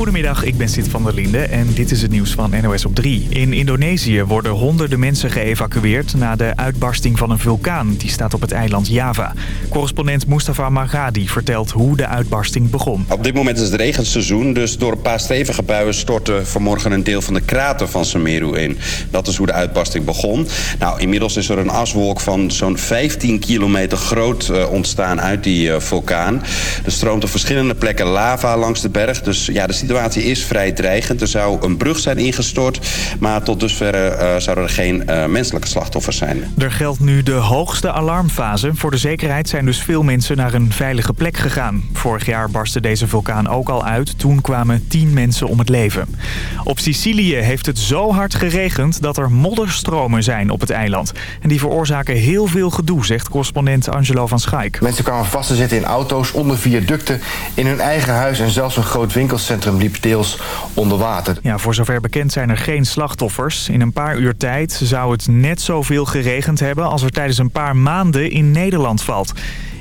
Goedemiddag, ik ben Sid van der Linde en dit is het nieuws van NOS op 3. In Indonesië worden honderden mensen geëvacueerd na de uitbarsting van een vulkaan. Die staat op het eiland Java. Correspondent Mustafa Magadi vertelt hoe de uitbarsting begon. Op dit moment is het regenseizoen, dus door een paar stevige buien stortte vanmorgen een deel van de krater van Semeru in. Dat is hoe de uitbarsting begon. Nou, inmiddels is er een aswolk van zo'n 15 kilometer groot uh, ontstaan uit die uh, vulkaan. Er stroomt op verschillende plekken lava langs de berg, dus ja, de situatie is vrij dreigend. Er zou een brug zijn ingestort, maar tot dusver uh, zouden er geen uh, menselijke slachtoffers zijn. Er geldt nu de hoogste alarmfase. Voor de zekerheid zijn dus veel mensen naar een veilige plek gegaan. Vorig jaar barstte deze vulkaan ook al uit. Toen kwamen tien mensen om het leven. Op Sicilië heeft het zo hard geregend dat er modderstromen zijn op het eiland. En die veroorzaken heel veel gedoe, zegt correspondent Angelo van Schaik. Mensen kwamen vast te zitten in auto's, onder viaducten, in hun eigen huis... en zelfs een groot winkelcentrum liep deels onder water. Ja, voor zover bekend zijn er geen slachtoffers. In een paar uur tijd zou het net zoveel geregend hebben... als er tijdens een paar maanden in Nederland valt.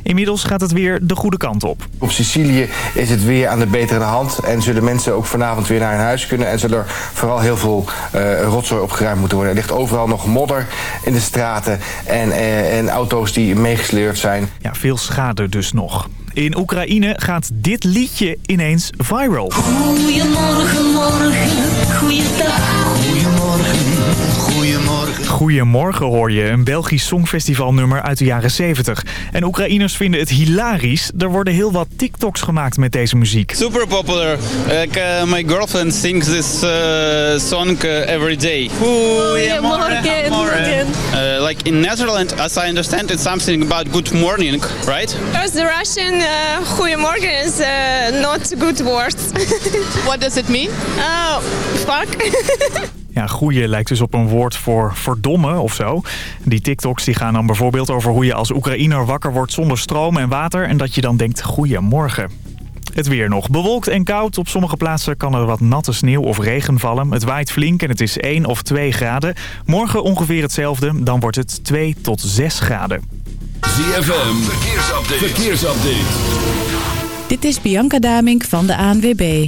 Inmiddels gaat het weer de goede kant op. Op Sicilië is het weer aan de betere hand... en zullen mensen ook vanavond weer naar hun huis kunnen... en zullen er vooral heel veel uh, rotzooi opgeruimd moeten worden. Er ligt overal nog modder in de straten en, uh, en auto's die meegesleurd zijn. Ja, veel schade dus nog. In Oekraïne gaat dit liedje ineens viral. Goedemorgen, morgen, goeiedag. Goedemorgen, goedemorgen. Goedemorgen hoor je, een Belgisch songfestivalnummer uit de jaren 70. En Oekraïners vinden het hilarisch. Er worden heel wat TikToks gemaakt met deze muziek. Super popular. Like, uh, my girlfriend sings this uh, song uh, every day. Goedemorgen. morgen. Like in Netherlands, as I understand, it's something about good morning, right? Because the Russian uh, goedemorgen is uh, not good word. What does it mean? Oh, fuck. Ja, goeie lijkt dus op een woord voor verdomme of zo. Die TikToks die gaan dan bijvoorbeeld over hoe je als Oekraïner wakker wordt zonder stroom en water... en dat je dan denkt, goeiemorgen. Het weer nog. Bewolkt en koud. Op sommige plaatsen kan er wat natte sneeuw of regen vallen. Het waait flink en het is 1 of 2 graden. Morgen ongeveer hetzelfde. Dan wordt het 2 tot 6 graden. ZFM. Verkeersupdate. Verkeersupdate. Dit is Bianca Damink van de ANWB.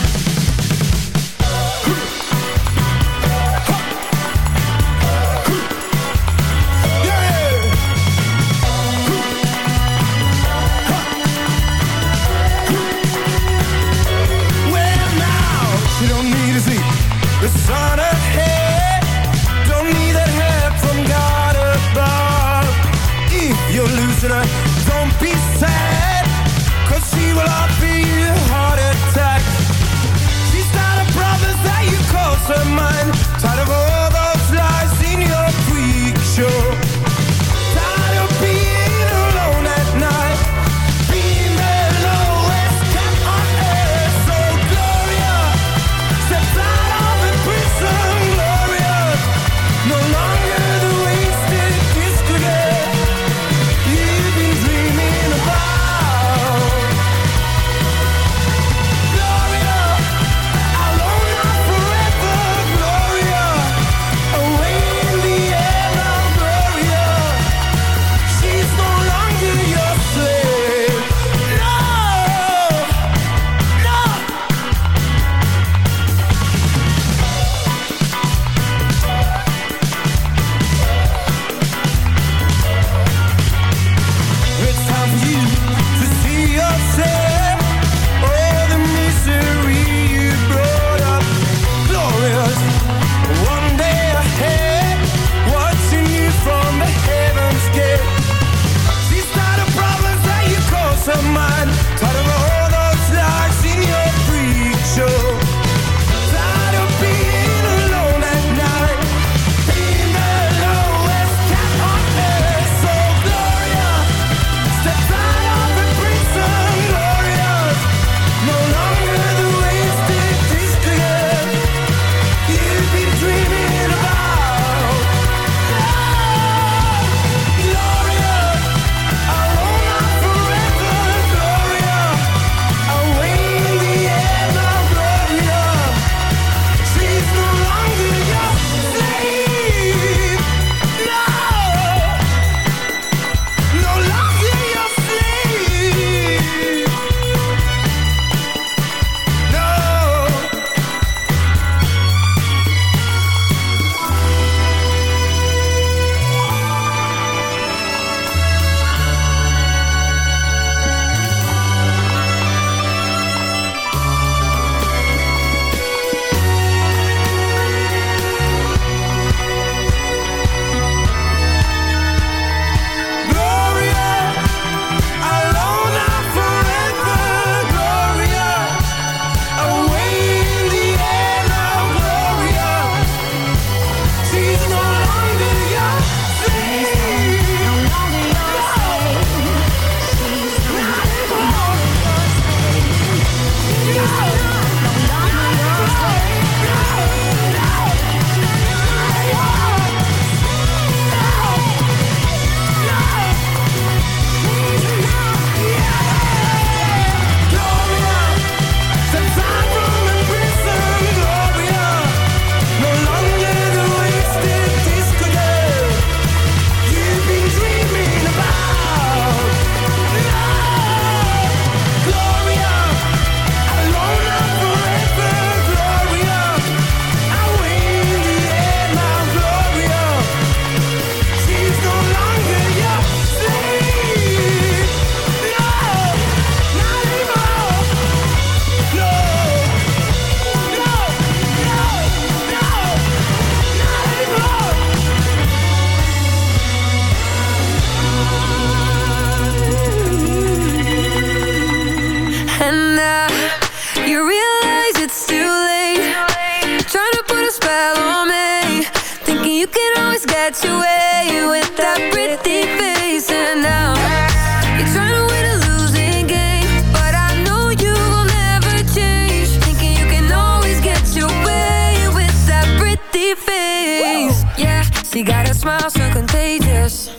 She got a smile so contagious.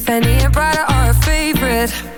Fanny and Prada are her favorite.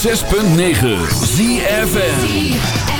106.9 ZFN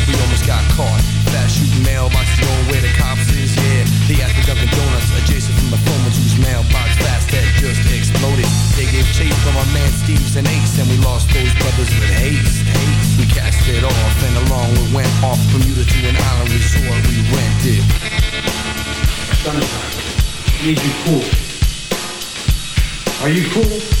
we almost got caught. Fast shooting mailboxes knowing where the cops is, yeah. They asked for Dunkin' Donuts adjacent from the phone whose mailbox fast that just exploded. They gave chase from our man Steve's and Ace, and we lost those brothers with haste. haste. We cast it off, and along we went off Bermuda to an island resort we rented. Sunshine, need you cool. Are you cool?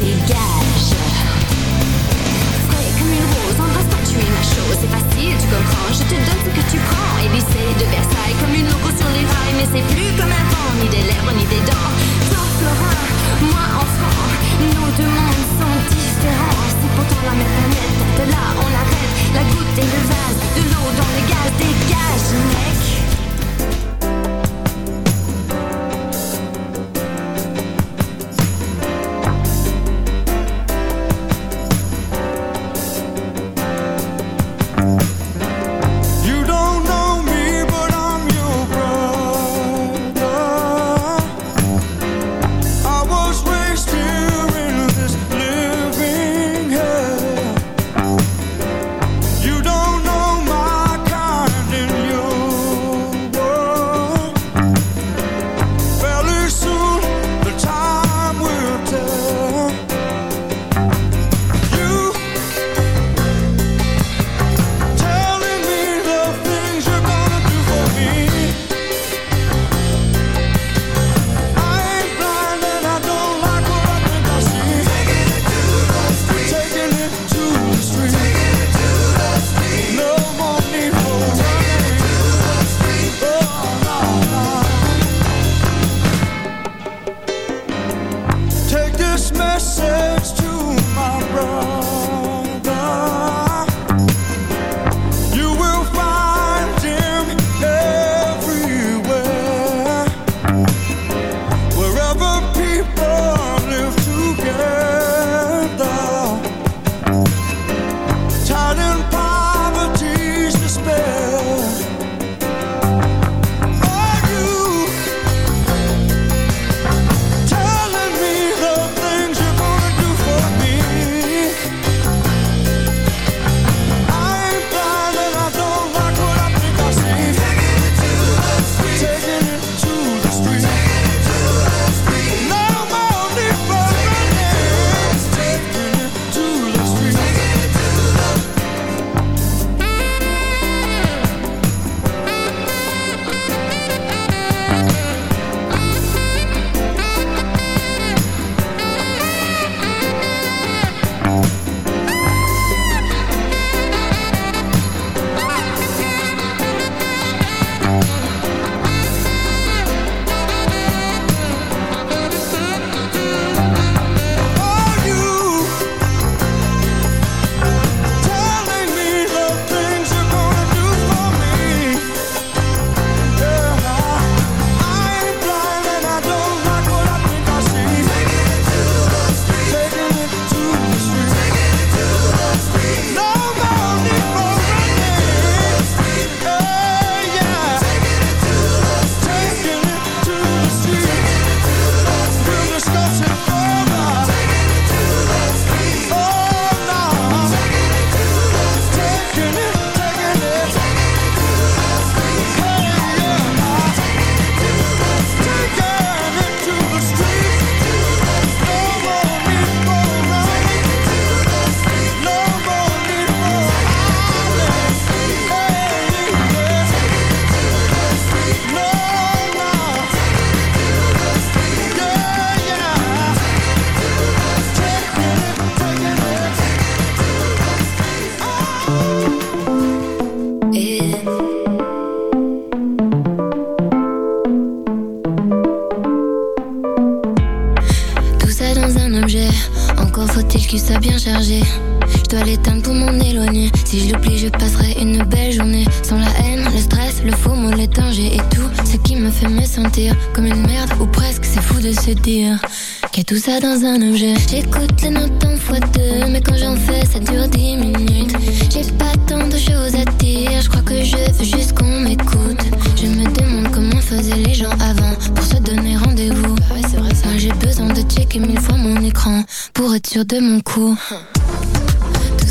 dégage. Frais comme une rose, embrasse pas, tu es ma chose, c'est facile, tu comprends, je te donne ce que tu prends. Élysée de Versailles, comme une loco sur les rails, mais c'est plus comme avant, ni des lèvres, ni des dents. Toi, Florin, moi, enfant, nos deux mondes sont différents. C'est pourtant la même planète, de là, on l'arrête, la goutte et le vase, de l'eau dans le gaz, dégage, mec.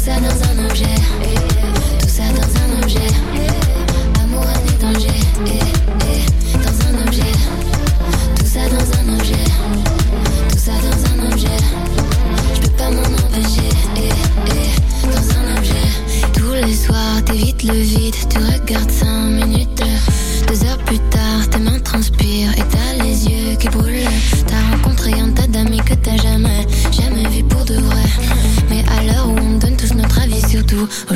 Ça dans un objet. Tout ça dans un objet. Amour, et danger. Eh, eh, Dans un objet. Tout ça dans un objet. Tout ça dans un objet. Je peux pas m'en empêcher. Eh, eh, Dans un objet. Tous les soirs, t'évites le vide.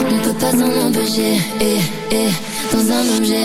On peut pas s'en empêcher, eh, eh, dans un objet.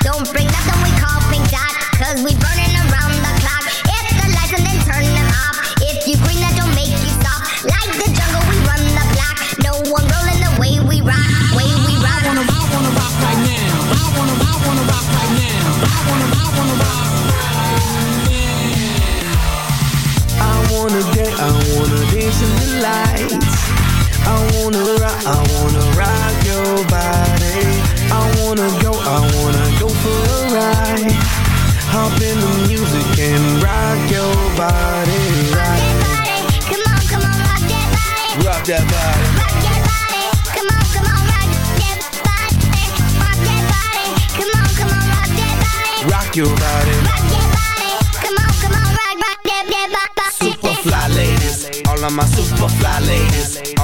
don't bring nothing we call pink dot, cause we burning around the clock. Hit the lights and then turn them off. If you green, that don't make you stop. Like the jungle, we run the block. No one rolling the way we rock, way we rock. I wanna, I wanna rock right now. I wanna, I wanna rock right now. I wanna, I wanna rock. I wanna dance, I wanna dance in the lights. I wanna rock, I wanna rock your body. I wanna go, I wanna for a ride. Hop in the music and rock your body. Right. Come on, come on, rock that body. Rock that body. Rock that body. Come on, come on, rock that body. Rock that body. Come on, come on, rock that body. Rock your body. Rock that body. Come on, come on, rock, rock that, that body. Super fly ladies, all of my super fly ladies,